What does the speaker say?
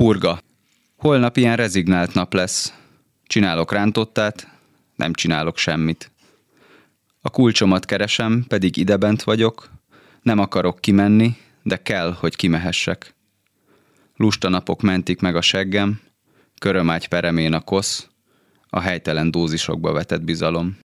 Purga. Holnap ilyen rezignált nap lesz. Csinálok rántottát, nem csinálok semmit. A kulcsomat keresem, pedig idebent vagyok, nem akarok kimenni, de kell, hogy kimehessek. Lusta napok mentik meg a seggem, körömágy peremén a kosz, a helytelen dózisokba vetett bizalom.